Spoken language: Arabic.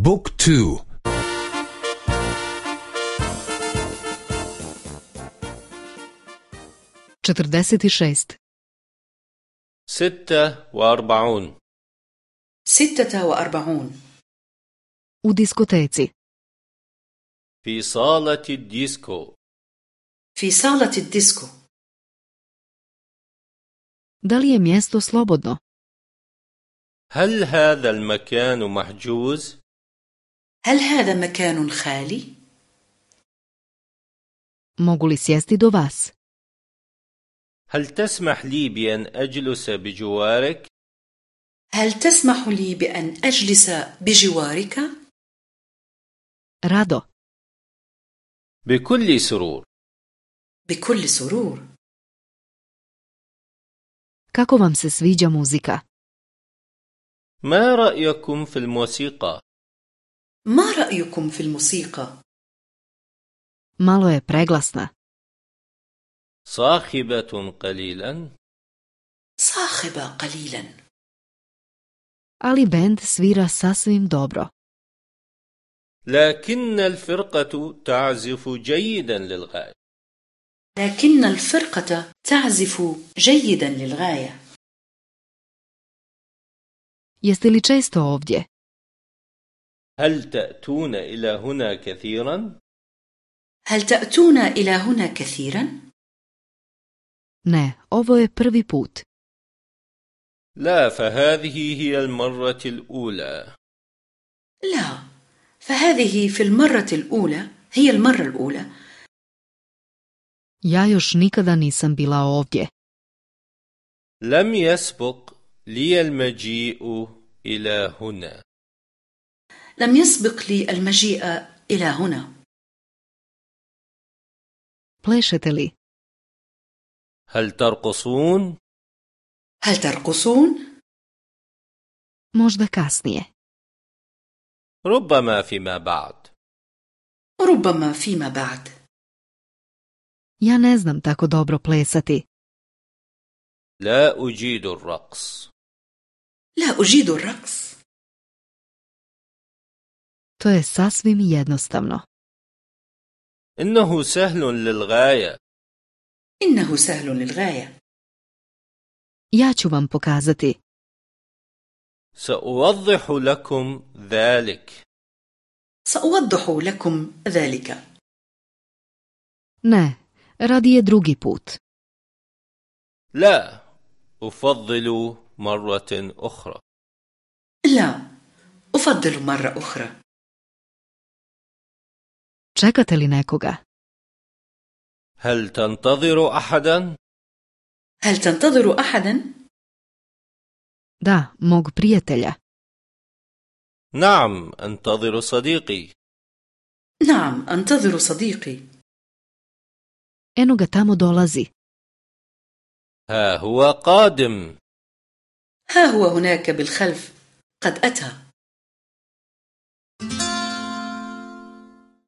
بوك تو. Četrdeset šest. ستة وأربعون. ستة وأربعون. U diskoteci. في صالة الديسكو. في صالة الديسكو. Da li je mjesto slobodno? هل هذا المكان محجوز؟ هل هذا مكان خالي؟ mogu li sjesti do vas هل تسمح لي بأن أجلس بجوارك؟ هل تسمح لي بأن أجلس بجوارك؟ rado بكل سرور بكل سرور kako vam se sviđa muzika ما رأيكم في الموسيقى؟ ما رأيكم في الموسيقى؟ malo je preglasna. صاخبة قليلا. صاخبة قليلا. Ali bend svira sasvim dobro. لكن الفرقة تعزف جيدا للغاية. لكن الفرقة تعزف جيدا للغاية. Jeste li često ovdje? هل تأتون إلى هنا كثيرا؟ هل تأتون إلى هنا كثيرا؟ ne ovo je prvi put. لا فهذه هي المرة الأولى. لا فهذه في المرة الأولى هي المرة الأولى. Ja još nikada nisam bila ovdje. لم يسبق لي المجيء إلى هنا. لم يسبق لي المجيء إلى هنا. Plešete li هل ترقصون؟ هل ترقصون؟ možda kasnije. ربما فيما بعد. ربما فيما بعد. Ja ne znam tako dobro plesati. لا أجيد الرقص. لا أجيد الرقص. To je sasvim jednostavno. إنه سهل للغاية. إنه سهل للغاية. Ja ću vam pokazati. سأوضح لكم ذلك. سأوضح لكم ذلك. Ne radi je drugi put. لا أفضل مرة أخرى. لا أفضل مرة أخرى. Čekate li nekoga? هل تنتظر أحدا؟ هل تنتظر أحدا؟ da mog prijatelja. نعم أنتظر صديقي. نعم أنتظر صديقي. Eno ga tamo dolazi. ها هو قادم. ها هو هناك بالخلف. قد أتى.